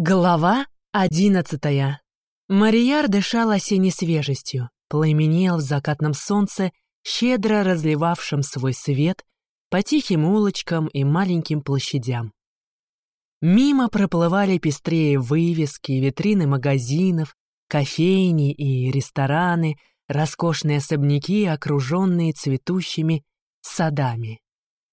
Глава одиннадцатая. Марияр дышал осенней свежестью, пламенел в закатном солнце, щедро разливавшем свой свет по тихим улочкам и маленьким площадям. Мимо проплывали пестрее вывески, витрины магазинов, кофейни и рестораны, роскошные особняки, окруженные цветущими садами.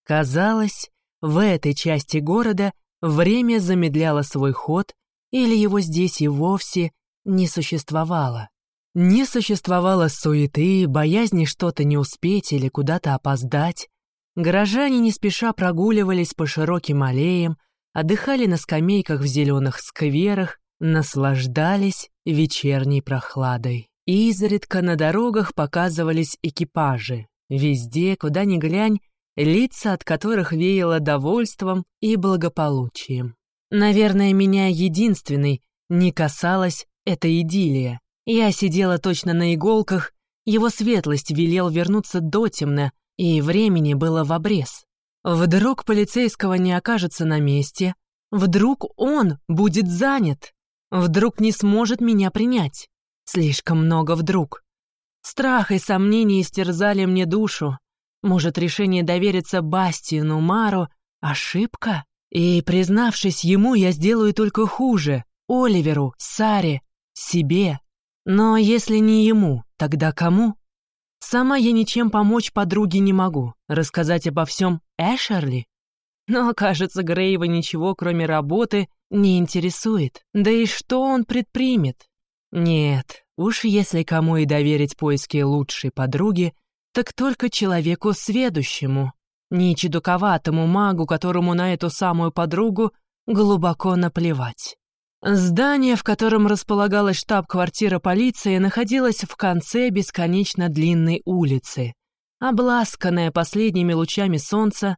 Казалось, в этой части города – Время замедляло свой ход, или его здесь и вовсе не существовало. Не существовало суеты, боязни что-то не успеть или куда-то опоздать. Горожане не спеша прогуливались по широким аллеям, отдыхали на скамейках в зеленых скверах, наслаждались вечерней прохладой. Изредка на дорогах показывались экипажи. Везде, куда ни глянь, лица от которых веяло довольством и благополучием. Наверное, меня единственной не касалась эта идиллия. Я сидела точно на иголках, его светлость велел вернуться дотемно, и времени было в обрез. Вдруг полицейского не окажется на месте, вдруг он будет занят, вдруг не сможет меня принять. Слишком много вдруг. Страх и сомнения истерзали мне душу, может, решение довериться Бастину Мару — ошибка? И, признавшись ему, я сделаю только хуже. Оливеру, Саре, себе. Но если не ему, тогда кому? Сама я ничем помочь подруге не могу. Рассказать обо всем Эшерли? Но, кажется, Грейва ничего, кроме работы, не интересует. Да и что он предпримет? Нет, уж если кому и доверить поиски лучшей подруги, так только человеку сведущему, не чедуковатому магу, которому на эту самую подругу глубоко наплевать. Здание, в котором располагалась штаб-квартира полиции, находилось в конце бесконечно длинной улицы. Обласканное последними лучами солнца,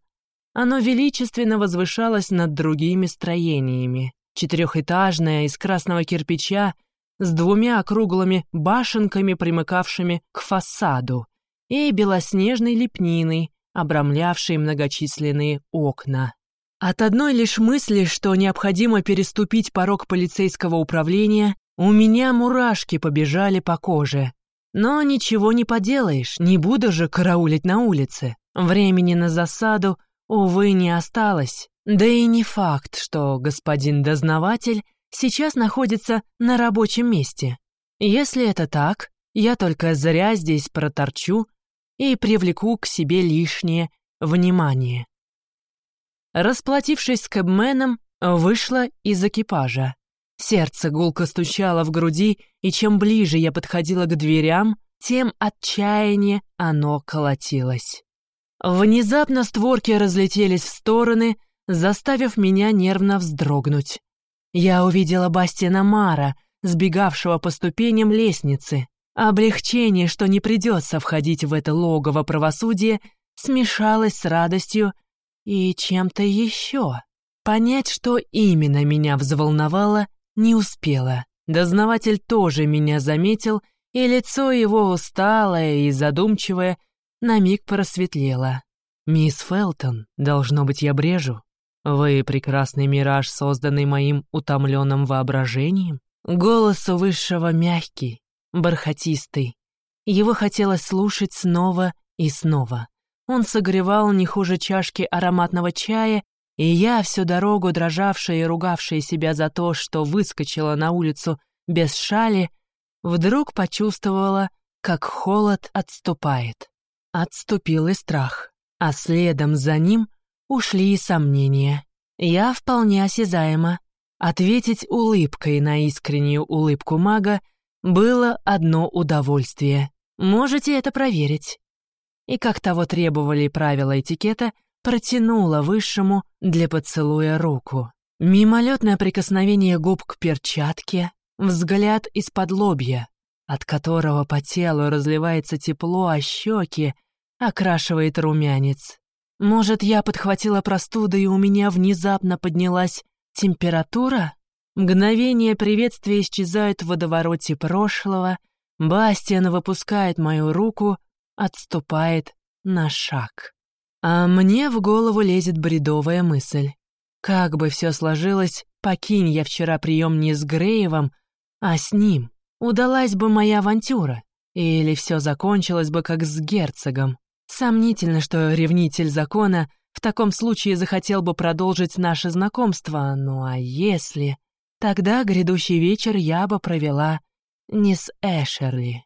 оно величественно возвышалось над другими строениями. Четырехэтажное, из красного кирпича, с двумя округлыми башенками, примыкавшими к фасаду, и белоснежной лепниной, обрамлявшей многочисленные окна. От одной лишь мысли, что необходимо переступить порог полицейского управления, у меня мурашки побежали по коже. Но ничего не поделаешь, не буду же караулить на улице. Времени на засаду, увы, не осталось. Да и не факт, что господин дознаватель сейчас находится на рабочем месте. Если это так, я только зря здесь проторчу и привлеку к себе лишнее внимание. Расплатившись с кэбменом, вышла из экипажа. Сердце гулко стучало в груди, и чем ближе я подходила к дверям, тем отчаяние оно колотилось. Внезапно створки разлетелись в стороны, заставив меня нервно вздрогнуть. Я увидела Бастина Мара, сбегавшего по ступеням лестницы. Облегчение, что не придется входить в это логово правосудия, смешалось с радостью и чем-то еще. Понять, что именно меня взволновало, не успела. Дознаватель тоже меня заметил, и лицо его усталое и задумчивое на миг просветлело. «Мисс Фелтон, должно быть, я брежу. Вы прекрасный мираж, созданный моим утомленным воображением?» Голос у высшего мягкий, бархатистый. Его хотелось слушать снова и снова. Он согревал не хуже чашки ароматного чая, и я, всю дорогу дрожавшая и ругавшая себя за то, что выскочила на улицу без шали, вдруг почувствовала, как холод отступает. Отступил и страх, а следом за ним ушли и сомнения. Я вполне осязаема. Ответить улыбкой на искреннюю улыбку мага — было одно удовольствие. Можете это проверить. И как того требовали правила этикета, протянула высшему для поцелуя руку. Мимолетное прикосновение губ к перчатке, взгляд из-под лобья, от которого по телу разливается тепло, а щеки окрашивает румянец. Может, я подхватила простуду, и у меня внезапно поднялась температура? Мгновение приветствия исчезают в водовороте прошлого, Бастиан выпускает мою руку, отступает на шаг. А мне в голову лезет бредовая мысль. Как бы все сложилось, покинь я вчера прием не с Греевым, а с ним, удалась бы моя авантюра, или все закончилось бы как с герцогом. Сомнительно, что ревнитель закона в таком случае захотел бы продолжить наше знакомство, ну а если... Тогда грядущий вечер я бы провела не с Эшерли.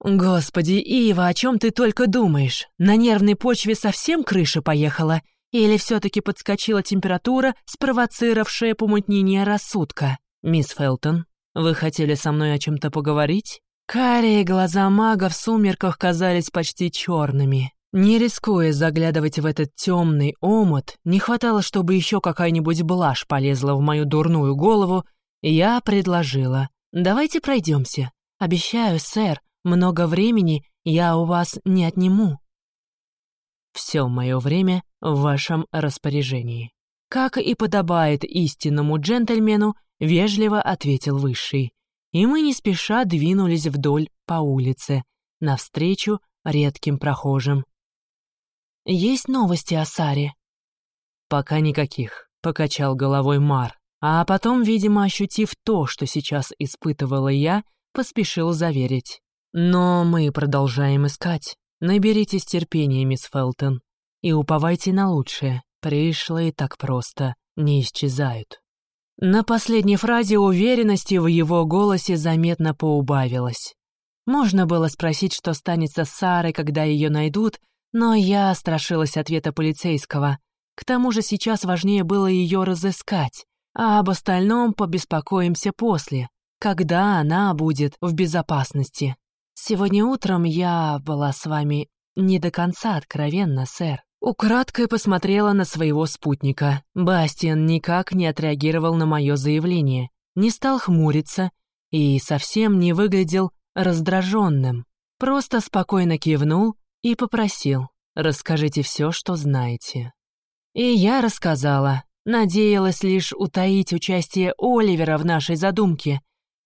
Господи, Ива, о чем ты только думаешь? На нервной почве совсем крыша поехала? Или все-таки подскочила температура, спровоцировавшая помутнение рассудка? Мисс Фелтон, вы хотели со мной о чем-то поговорить? Карие глаза мага в сумерках казались почти черными. Не рискуя заглядывать в этот темный омут, не хватало, чтобы еще какая-нибудь блажь полезла в мою дурную голову, я предложила. «Давайте пройдемся. Обещаю, сэр, много времени я у вас не отниму». «Все мое время в вашем распоряжении». Как и подобает истинному джентльмену, вежливо ответил Высший. И мы не спеша двинулись вдоль по улице, навстречу редким прохожим. Есть новости о Саре?» «Пока никаких», — покачал головой Мар. А потом, видимо, ощутив то, что сейчас испытывала я, поспешил заверить. «Но мы продолжаем искать. Наберитесь терпения, мисс Фелтон, и уповайте на лучшее. Пришлые так просто не исчезают». На последней фразе уверенности в его голосе заметно поубавилось. Можно было спросить, что станется с Сарой, когда ее найдут, но я страшилась ответа полицейского. К тому же сейчас важнее было ее разыскать, а об остальном побеспокоимся после, когда она будет в безопасности. Сегодня утром я была с вами не до конца откровенна, сэр. Украдкой посмотрела на своего спутника. Бастиан никак не отреагировал на мое заявление, не стал хмуриться и совсем не выглядел раздраженным. Просто спокойно кивнул и попросил «Расскажите все, что знаете». И я рассказала, надеялась лишь утаить участие Оливера в нашей задумке.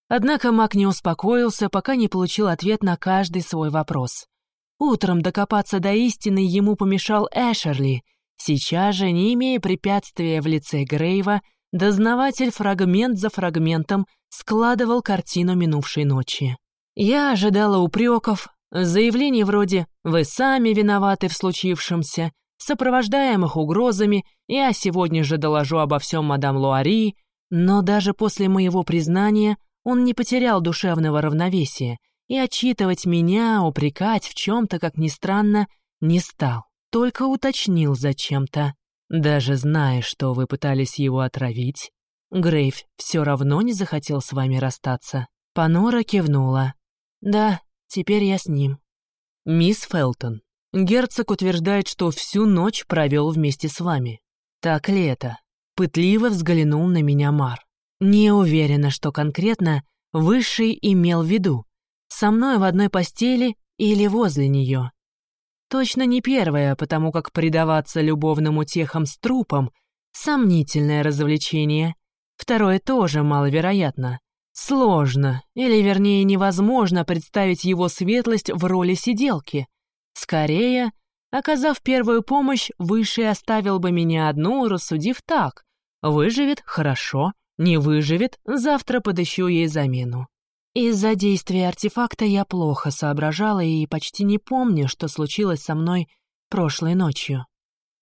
Однако Мак не успокоился, пока не получил ответ на каждый свой вопрос. Утром докопаться до истины ему помешал Эшерли. Сейчас же, не имея препятствия в лице Грейва, дознаватель фрагмент за фрагментом складывал картину минувшей ночи. Я ожидала упреков, Заявлений вроде «Вы сами виноваты в случившемся», сопровождаемых угрозами «Я сегодня же доложу обо всем мадам Луари», но даже после моего признания он не потерял душевного равновесия и отчитывать меня, упрекать в чем-то, как ни странно, не стал, только уточнил зачем-то. Даже зная, что вы пытались его отравить, Грейв все равно не захотел с вами расстаться. Панора кивнула. «Да, Теперь я с ним. Мисс Фелтон, герцог утверждает, что всю ночь провел вместе с вами. Так ли это? Пытливо взглянул на меня Мар. Не уверена, что конкретно Высший имел в виду. Со мной в одной постели или возле нее. Точно не первое, потому как предаваться любовным утехам с трупом — сомнительное развлечение. Второе тоже маловероятно. Сложно, или вернее невозможно представить его светлость в роли сиделки. Скорее, оказав первую помощь, Высший оставил бы меня одну, рассудив так. Выживет — хорошо, не выживет — завтра подыщу ей замену. Из-за действия артефакта я плохо соображала и почти не помню, что случилось со мной прошлой ночью.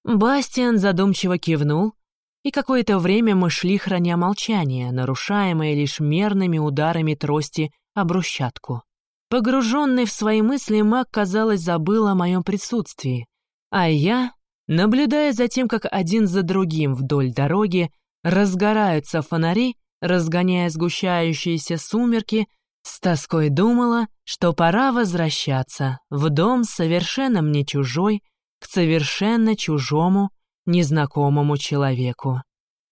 Бастиан задумчиво кивнул, и какое-то время мы шли, храня молчание, нарушаемое лишь мерными ударами трости о брусчатку. Погруженный в свои мысли, маг, казалось, забыл о моем присутствии, а я, наблюдая за тем, как один за другим вдоль дороги разгораются фонари, разгоняя сгущающиеся сумерки, с тоской думала, что пора возвращаться в дом совершенно мне чужой, к совершенно чужому, незнакомому человеку.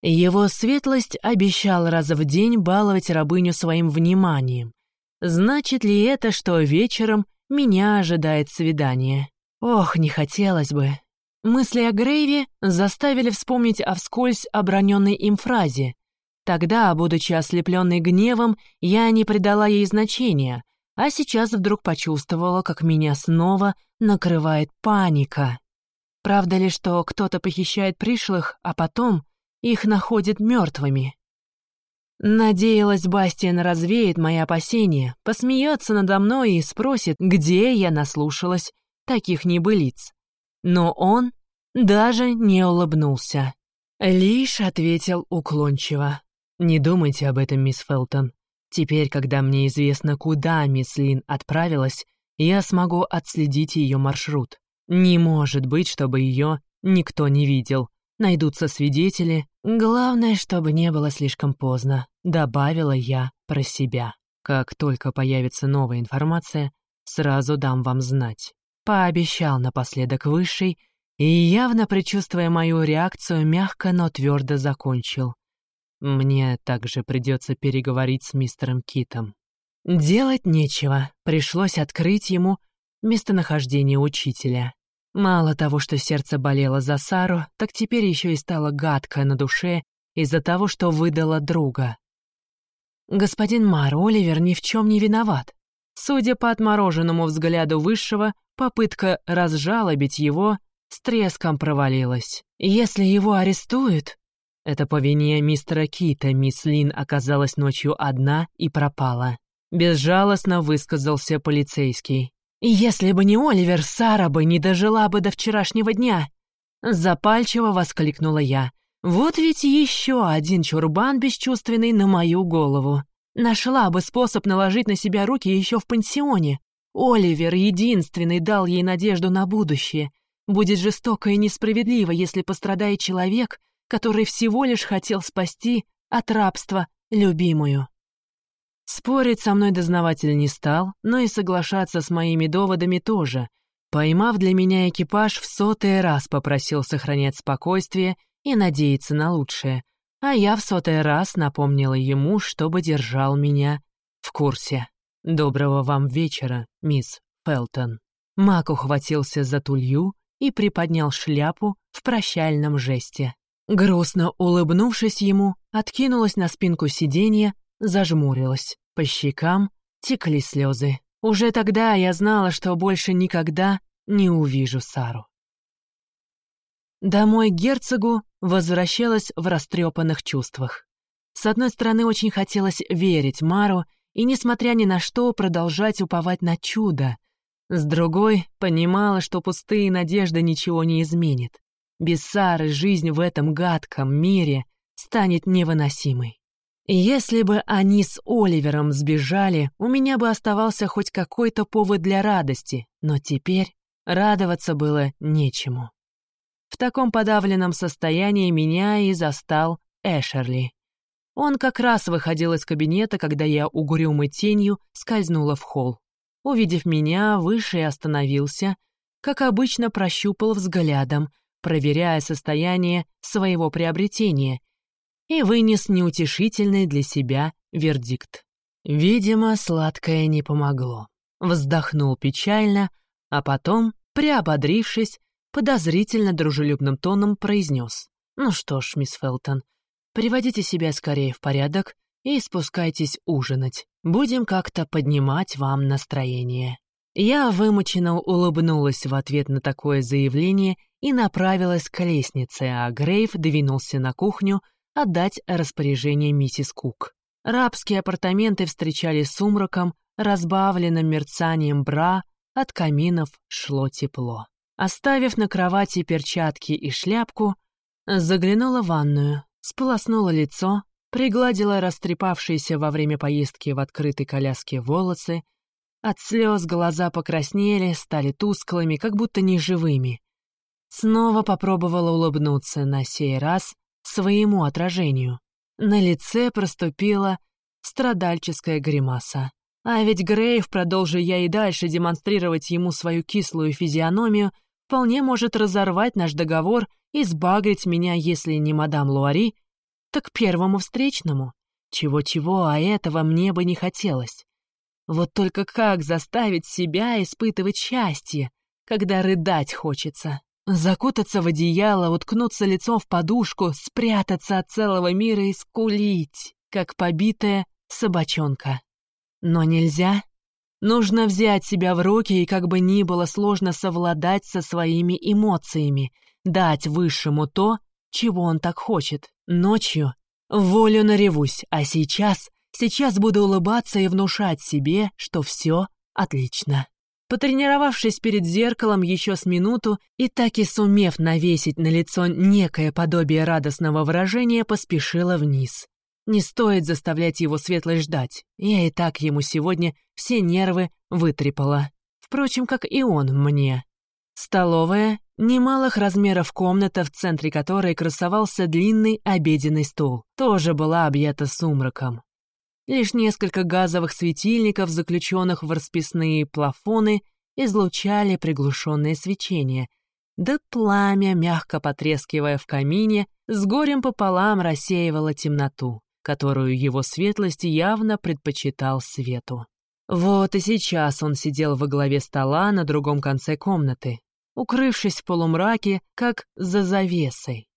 Его светлость обещал раз в день баловать рабыню своим вниманием. Значит ли это, что вечером меня ожидает свидание? Ох, не хотелось бы. Мысли о Грейве заставили вспомнить о вскользь оброненной им фразе. Тогда, будучи ослепленной гневом, я не придала ей значения, а сейчас вдруг почувствовала, как меня снова накрывает паника. Правда ли, что кто-то похищает пришлых, а потом их находит мертвыми? Надеялась, Бастиан развеет мои опасения, посмеется надо мной и спросит, где я наслушалась таких небылиц. Но он даже не улыбнулся. Лишь ответил уклончиво. «Не думайте об этом, мисс Фелтон. Теперь, когда мне известно, куда мисс Лин отправилась, я смогу отследить ее маршрут. Не может быть, чтобы ее никто не видел. Найдутся свидетели. Главное, чтобы не было слишком поздно, добавила я про себя. Как только появится новая информация, сразу дам вам знать. Пообещал напоследок Высший и, явно предчувствуя мою реакцию, мягко, но твердо закончил. Мне также придется переговорить с мистером Китом. Делать нечего, пришлось открыть ему местонахождение учителя. Мало того, что сердце болело за Сару, так теперь еще и стало гадко на душе из-за того, что выдала друга. Господин Мар, Оливер ни в чем не виноват. Судя по отмороженному взгляду Высшего, попытка разжалобить его с треском провалилась. Если его арестуют... Это по вине мистера Кита мисс Лин оказалась ночью одна и пропала. Безжалостно высказался полицейский. «Если бы не Оливер, Сара бы не дожила бы до вчерашнего дня!» Запальчиво воскликнула я. «Вот ведь еще один чурбан бесчувственный на мою голову. Нашла бы способ наложить на себя руки еще в пансионе. Оливер единственный дал ей надежду на будущее. Будет жестоко и несправедливо, если пострадает человек, который всего лишь хотел спасти от рабства любимую». Спорить со мной дознаватель не стал, но и соглашаться с моими доводами тоже. Поймав для меня экипаж, в сотый раз попросил сохранять спокойствие и надеяться на лучшее, а я в сотый раз напомнила ему, чтобы держал меня в курсе. «Доброго вам вечера, мисс Фелтон». Мак ухватился за тулью и приподнял шляпу в прощальном жесте. Грустно улыбнувшись ему, откинулась на спинку сиденья зажмурилась. По щекам текли слезы. Уже тогда я знала, что больше никогда не увижу Сару. Домой герцогу возвращалась в растрепанных чувствах. С одной стороны, очень хотелось верить Мару и, несмотря ни на что, продолжать уповать на чудо. С другой, понимала, что пустые надежды ничего не изменит. Без Сары жизнь в этом гадком мире станет невыносимой. Если бы они с Оливером сбежали, у меня бы оставался хоть какой-то повод для радости, но теперь радоваться было нечему. В таком подавленном состоянии меня и застал Эшерли. Он как раз выходил из кабинета, когда я угрюмой тенью скользнула в холл. Увидев меня, выше остановился, как обычно прощупал взглядом, проверяя состояние своего приобретения — и вынес неутешительный для себя вердикт. Видимо, сладкое не помогло. Вздохнул печально, а потом, приободрившись, подозрительно дружелюбным тоном произнес. «Ну что ж, мисс Фелтон, приводите себя скорее в порядок и спускайтесь ужинать. Будем как-то поднимать вам настроение». Я вымученно улыбнулась в ответ на такое заявление и направилась к лестнице, а Грейв двинулся на кухню, отдать распоряжение миссис Кук. Рабские апартаменты встречали сумраком, разбавленным мерцанием бра, от каминов шло тепло. Оставив на кровати перчатки и шляпку, заглянула в ванную, сполоснула лицо, пригладила растрепавшиеся во время поездки в открытой коляске волосы, от слез глаза покраснели, стали тусклыми, как будто неживыми. Снова попробовала улыбнуться, на сей раз своему отражению. На лице проступила страдальческая гримаса. А ведь Грейв, продолжи я и дальше демонстрировать ему свою кислую физиономию, вполне может разорвать наш договор и сбагрить меня, если не мадам Луари, так первому встречному. Чего-чего, а этого мне бы не хотелось. Вот только как заставить себя испытывать счастье, когда рыдать хочется? Закутаться в одеяло, уткнуться лицом в подушку, спрятаться от целого мира и скулить, как побитая собачонка. Но нельзя. Нужно взять себя в руки, и как бы ни было сложно совладать со своими эмоциями, дать Высшему то, чего он так хочет. Ночью Волю наревусь, а сейчас, сейчас буду улыбаться и внушать себе, что все отлично. Потренировавшись перед зеркалом еще с минуту и так и сумев навесить на лицо некое подобие радостного выражения, поспешила вниз. Не стоит заставлять его светлой ждать. Я и так ему сегодня все нервы вытрепала. Впрочем, как и он мне. Столовая, немалых размеров комната, в центре которой красовался длинный обеденный стол, тоже была объята сумраком. Лишь несколько газовых светильников, заключенных в расписные плафоны, излучали приглушенное свечение, да пламя, мягко потрескивая в камине, с горем пополам рассеивало темноту которую его светлость явно предпочитал свету. Вот и сейчас он сидел во главе стола на другом конце комнаты, укрывшись в полумраке, как за завесой.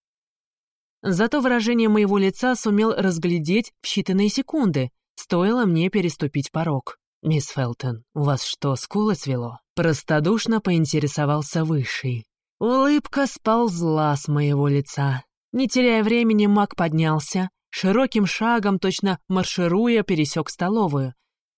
Зато выражение моего лица сумел разглядеть в считанные секунды, стоило мне переступить порог. «Мисс Фелтон, у вас что, скулы свело?» Простодушно поинтересовался Высший. Улыбка сползла с моего лица. Не теряя времени, маг поднялся, Широким шагом, точно маршируя, пересек столовую.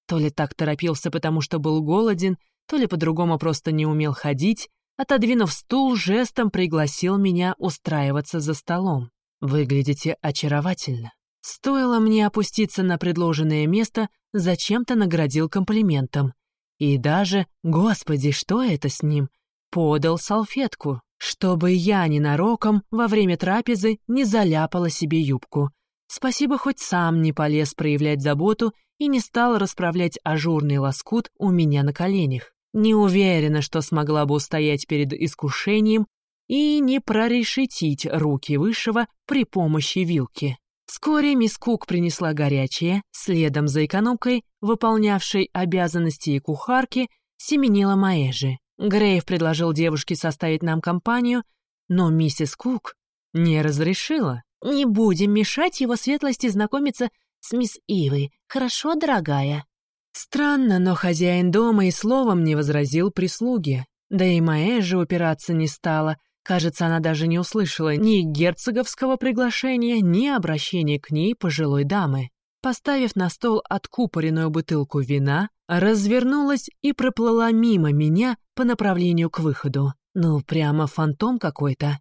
То ли так торопился, потому что был голоден, то ли по-другому просто не умел ходить, отодвинув стул, жестом пригласил меня устраиваться за столом. «Выглядите очаровательно». Стоило мне опуститься на предложенное место, зачем-то наградил комплиментом. И даже, господи, что это с ним, подал салфетку, чтобы я ненароком во время трапезы не заляпала себе юбку. Спасибо, хоть сам не полез проявлять заботу и не стал расправлять ажурный лоскут у меня на коленях. Не уверена, что смогла бы устоять перед искушением и не прорешетить руки Высшего при помощи вилки. Вскоре мисс Кук принесла горячее, следом за экономкой, выполнявшей обязанности и кухарки, семенила Маэжи. Грейв предложил девушке составить нам компанию, но миссис Кук не разрешила. Не будем мешать его светлости знакомиться с мисс Ивой, хорошо, дорогая?» Странно, но хозяин дома и словом не возразил прислуге. Да и Маэ же упираться не стала. Кажется, она даже не услышала ни герцоговского приглашения, ни обращения к ней пожилой дамы. Поставив на стол откупоренную бутылку вина, развернулась и проплыла мимо меня по направлению к выходу. Ну, прямо фантом какой-то.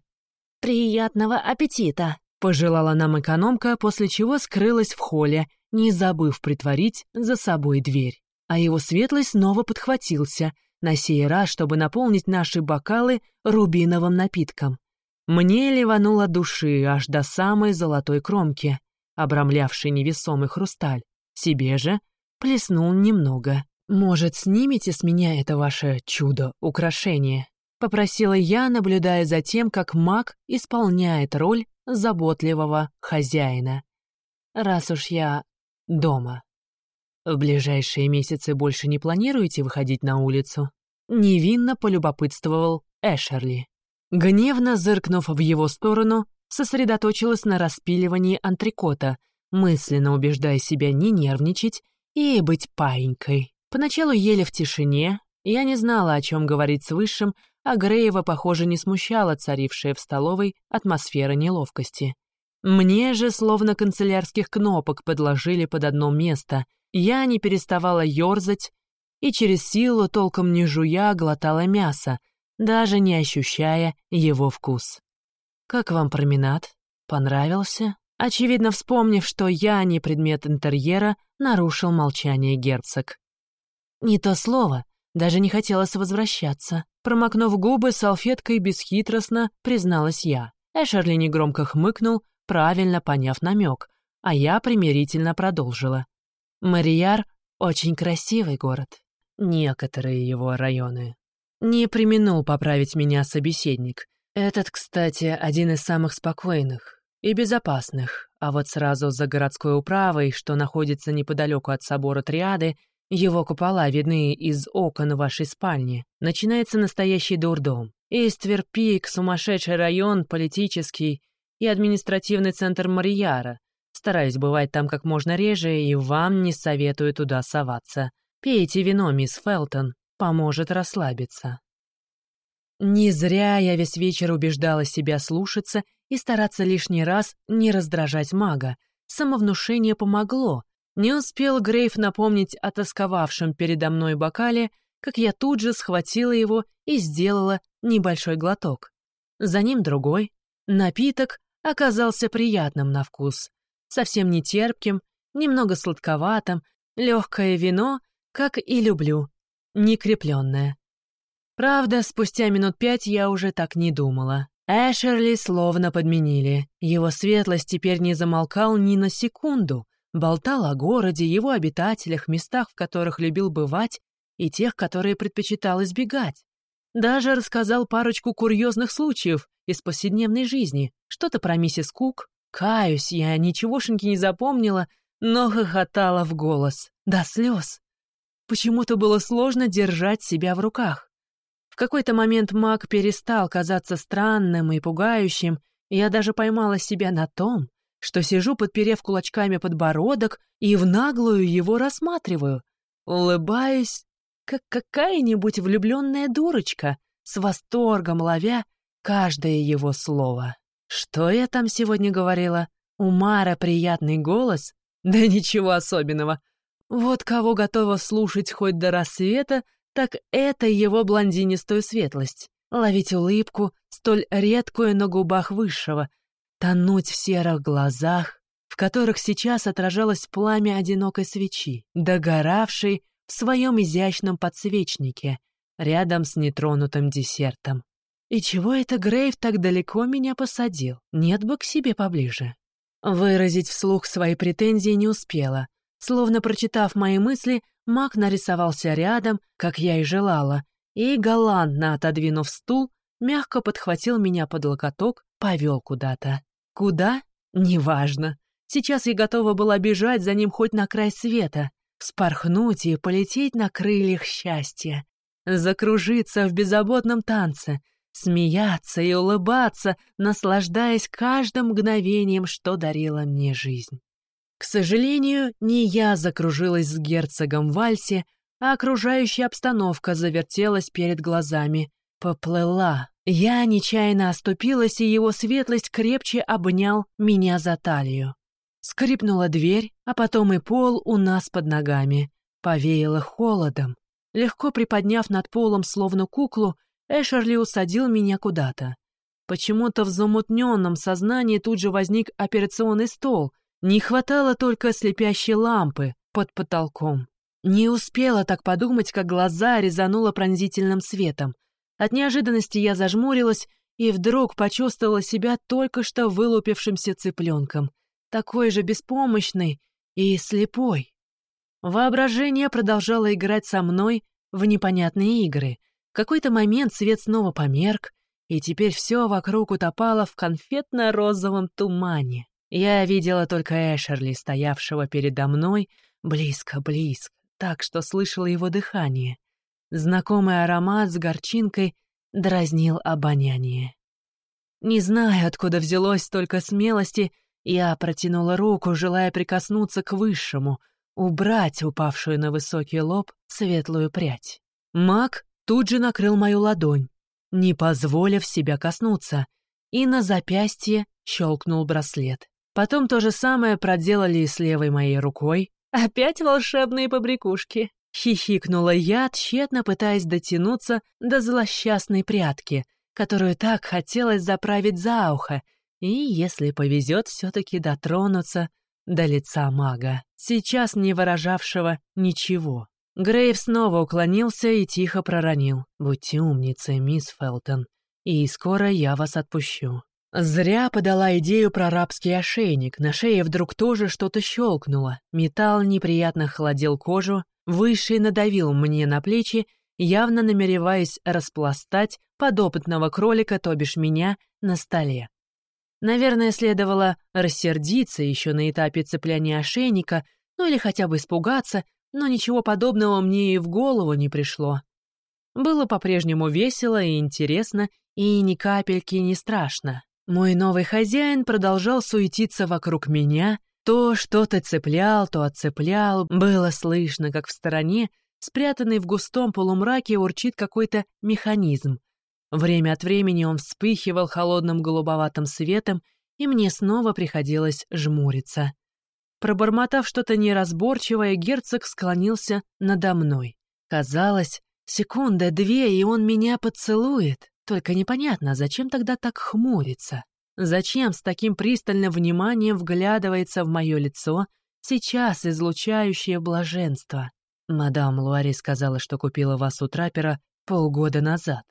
«Приятного аппетита!» Пожелала нам экономка, после чего скрылась в холле, не забыв притворить за собой дверь. А его светлость снова подхватился, на сей раз, чтобы наполнить наши бокалы рубиновым напитком. Мне ливануло души аж до самой золотой кромки, обрамлявшей невесомый хрусталь. Себе же плеснул немного. «Может, снимете с меня это ваше чудо-украшение?» — попросила я, наблюдая за тем, как маг исполняет роль заботливого хозяина. Раз уж я дома. В ближайшие месяцы больше не планируете выходить на улицу? Невинно полюбопытствовал Эшерли. Гневно зыркнув в его сторону, сосредоточилась на распиливании антрикота, мысленно убеждая себя не нервничать и быть паинькой. Поначалу ели в тишине, я не знала, о чем говорить с Высшим, а Греева, похоже, не смущала царившая в столовой атмосфера неловкости. Мне же словно канцелярских кнопок подложили под одно место. Я не переставала ерзать и через силу, толком не жуя, глотала мясо, даже не ощущая его вкус. «Как вам променад? Понравился?» Очевидно, вспомнив, что я не предмет интерьера, нарушил молчание герцог. «Не то слово. Даже не хотелось возвращаться. Промокнув губы салфеткой бесхитростно, призналась я. Эшерли негромко хмыкнул, правильно поняв намек, а я примирительно продолжила. Марияр — очень красивый город. Некоторые его районы. Не применул поправить меня собеседник. Этот, кстати, один из самых спокойных и безопасных, а вот сразу за городской управой, что находится неподалеку от собора Триады, его купола видны из окон вашей спальни. Начинается настоящий дурдом. Истверпик, сумасшедший район, политический и административный центр Марияра. Стараюсь бывать там как можно реже, и вам не советую туда соваться. Пейте вино, мисс Фелтон, поможет расслабиться. Не зря я весь вечер убеждала себя слушаться и стараться лишний раз не раздражать мага, самовнушение помогло. Не успел Грейв напомнить о тосковавшем передо мной бокале, как я тут же схватила его и сделала небольшой глоток. За ним другой. Напиток оказался приятным на вкус, совсем не терпким, немного сладковатым, легкое вино, как и люблю, не крепленное. Правда, спустя минут пять я уже так не думала. Эшерли словно подменили. Его светлость теперь не замолкал ни на секунду. Болтал о городе, его обитателях, местах, в которых любил бывать, и тех, которые предпочитал избегать. Даже рассказал парочку курьезных случаев из повседневной жизни. Что-то про миссис Кук. Каюсь, я ничегошеньки не запомнила, но хохотала в голос. До слез. Почему-то было сложно держать себя в руках. В какой-то момент маг перестал казаться странным и пугающим, и я даже поймала себя на том, что сижу, подперев кулачками подбородок, и в наглую его рассматриваю, улыбаюсь, как какая-нибудь влюбленная дурочка, с восторгом ловя каждое его слово. Что я там сегодня говорила? У Мара приятный голос? Да ничего особенного. Вот кого готова слушать хоть до рассвета, так это его блондинистую светлость. Ловить улыбку, столь редкую на губах высшего, тонуть в серых глазах, в которых сейчас отражалось пламя одинокой свечи, догоравшей в своем изящном подсвечнике, рядом с нетронутым десертом. И чего это Грейв так далеко меня посадил? Нет бы к себе поближе. Выразить вслух свои претензии не успела. Словно прочитав мои мысли, Маг нарисовался рядом, как я и желала, и, галантно отодвинув стул, мягко подхватил меня под локоток, повел куда-то. Куда? Неважно. Сейчас я готова была бежать за ним хоть на край света, вспорхнуть и полететь на крыльях счастья, закружиться в беззаботном танце, смеяться и улыбаться, наслаждаясь каждым мгновением, что дарила мне жизнь. К сожалению, не я закружилась с герцогом в вальсе, а окружающая обстановка завертелась перед глазами. Поплыла. Я нечаянно оступилась, и его светлость крепче обнял меня за талию. Скрипнула дверь, а потом и пол у нас под ногами. Повеяло холодом. Легко приподняв над полом словно куклу, Эшерли усадил меня куда-то. Почему-то в замутненном сознании тут же возник операционный стол, не хватало только слепящей лампы под потолком. Не успела так подумать, как глаза резануло пронзительным светом. От неожиданности я зажмурилась и вдруг почувствовала себя только что вылупившимся цыпленком, такой же беспомощный и слепой. Воображение продолжало играть со мной в непонятные игры. В какой-то момент свет снова померк, и теперь все вокруг утопало в конфетно-розовом тумане. Я видела только Эшерли, стоявшего передо мной, близко-близко, так что слышала его дыхание. Знакомый аромат с горчинкой дразнил обоняние. Не знаю, откуда взялось столько смелости, я протянула руку, желая прикоснуться к высшему, убрать упавшую на высокий лоб светлую прядь. Маг тут же накрыл мою ладонь, не позволив себя коснуться, и на запястье щелкнул браслет. Потом то же самое проделали и с левой моей рукой. Опять волшебные побрякушки. Хихикнула я, тщетно пытаясь дотянуться до злосчастной прятки, которую так хотелось заправить за ухо, и, если повезет, все-таки дотронуться до лица мага, сейчас не выражавшего ничего. Грейв снова уклонился и тихо проронил. «Будьте умницей, мисс Фелтон, и скоро я вас отпущу». Зря подала идею про рабский ошейник, на шее вдруг тоже что-то щелкнуло. Металл неприятно холодил кожу, Высший надавил мне на плечи, явно намереваясь распластать подопытного кролика, то бишь меня, на столе. Наверное, следовало рассердиться еще на этапе цепляния ошейника, ну или хотя бы испугаться, но ничего подобного мне и в голову не пришло. Было по-прежнему весело и интересно, и ни капельки не страшно. Мой новый хозяин продолжал суетиться вокруг меня, то что-то цеплял, то отцеплял, было слышно, как в стороне, спрятанный в густом полумраке, урчит какой-то механизм. Время от времени он вспыхивал холодным голубоватым светом, и мне снова приходилось жмуриться. Пробормотав что-то неразборчивое, герцог склонился надо мной. Казалось, секунда-две, и он меня поцелует. Только непонятно, зачем тогда так хмурится? Зачем с таким пристальным вниманием вглядывается в мое лицо, сейчас излучающее блаженство? Мадам Луари сказала, что купила вас у трапера полгода назад.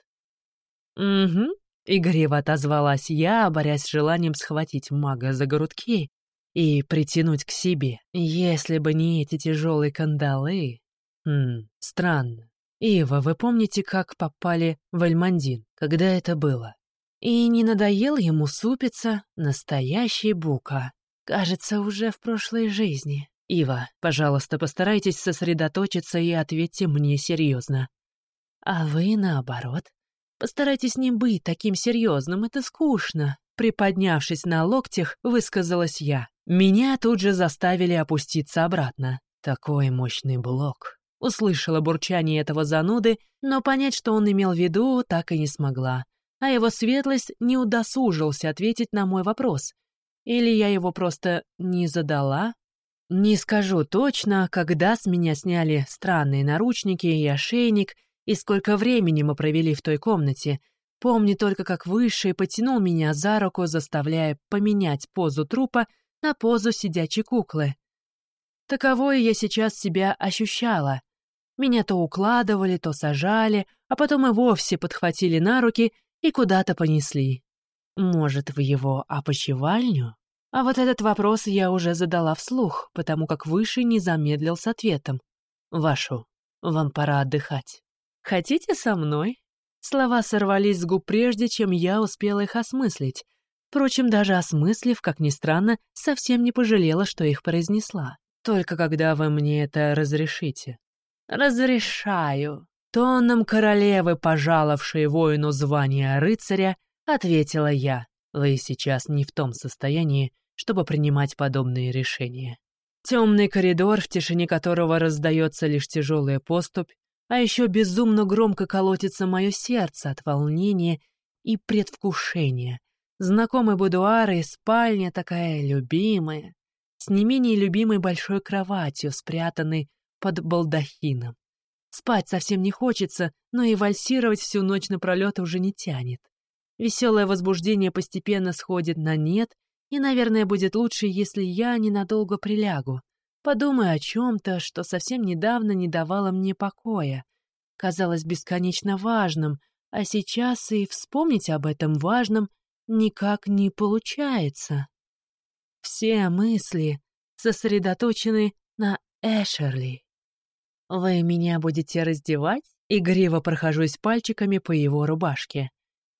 «Угу», — игриво отозвалась я, борясь с желанием схватить мага за грудки и притянуть к себе. Если бы не эти тяжелые кандалы... Хм, странно. Ива, вы помните, как попали в Альмандин? Когда это было? И не надоел ему супиться настоящий бука. Кажется, уже в прошлой жизни. Ива, пожалуйста, постарайтесь сосредоточиться и ответьте мне серьезно. А вы, наоборот, постарайтесь не быть таким серьезным, это скучно. Приподнявшись на локтях, высказалась я. Меня тут же заставили опуститься обратно. Такой мощный блок. Услышала бурчание этого зануды, но понять, что он имел в виду, так и не смогла. А его светлость не удосужился ответить на мой вопрос. Или я его просто не задала? Не скажу точно, когда с меня сняли странные наручники и ошейник, и сколько времени мы провели в той комнате. Помню только, как Высший потянул меня за руку, заставляя поменять позу трупа на позу сидячей куклы. Таковой я сейчас себя ощущала. Меня то укладывали, то сажали, а потом и вовсе подхватили на руки и куда-то понесли. Может, в его опочивальню? А вот этот вопрос я уже задала вслух, потому как Выше не замедлил с ответом. «Вашу, вам пора отдыхать. Хотите со мной?» Слова сорвались с губ прежде, чем я успела их осмыслить. Впрочем, даже осмыслив, как ни странно, совсем не пожалела, что их произнесла. «Только когда вы мне это разрешите». «Разрешаю», — тоном королевы, пожаловавшей воину звания рыцаря, ответила я. «Вы сейчас не в том состоянии, чтобы принимать подобные решения». Темный коридор, в тишине которого раздается лишь тяжелая поступь, а еще безумно громко колотится мое сердце от волнения и предвкушения. Знакомый будуар и спальня такая любимая, с не менее любимой большой кроватью, спрятанной под балдахином. Спать совсем не хочется, но и вальсировать всю ночь напролет уже не тянет. Веселое возбуждение постепенно сходит на нет, и, наверное, будет лучше, если я ненадолго прилягу. Подумаю о чем-то, что совсем недавно не давало мне покоя. Казалось бесконечно важным, а сейчас и вспомнить об этом важном никак не получается. Все мысли сосредоточены на Эшерли. «Вы меня будете раздевать?» Игриво прохожусь пальчиками по его рубашке.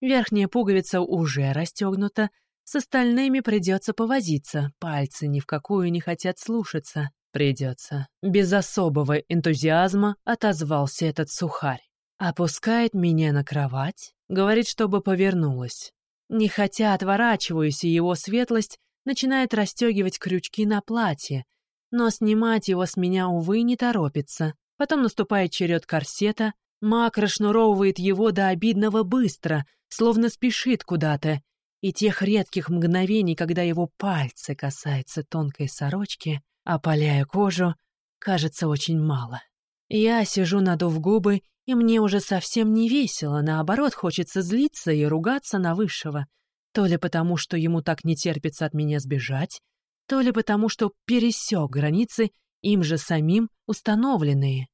Верхняя пуговица уже расстегнута, с остальными придется повозиться, пальцы ни в какую не хотят слушаться. Придется. Без особого энтузиазма отозвался этот сухарь. Опускает меня на кровать, говорит, чтобы повернулась. Не хотя отворачиваюсь, и его светлость начинает расстегивать крючки на платье, но снимать его с меня, увы, не торопится. Потом наступает черед корсета, маг расшнуровывает его до обидного быстро, словно спешит куда-то, и тех редких мгновений, когда его пальцы касаются тонкой сорочки, опаляя кожу, кажется очень мало. Я сижу, надув губы, и мне уже совсем не весело, наоборот, хочется злиться и ругаться на высшего. То ли потому, что ему так не терпится от меня сбежать, то ли потому, что пересек границы им же самим установленные.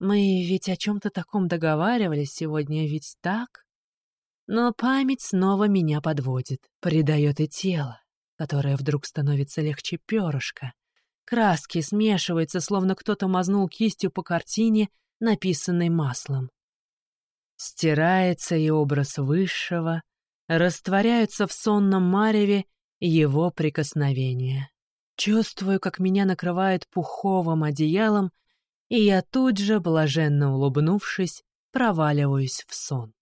Мы ведь о чем-то таком договаривались сегодня, ведь так? Но память снова меня подводит, предает и тело, которое вдруг становится легче перышка. Краски смешиваются, словно кто-то мазнул кистью по картине, написанной маслом. Стирается и образ высшего, растворяются в сонном мареве его прикосновения. Чувствую, как меня накрывает пуховым одеялом, и я тут же, блаженно улыбнувшись, проваливаюсь в сон.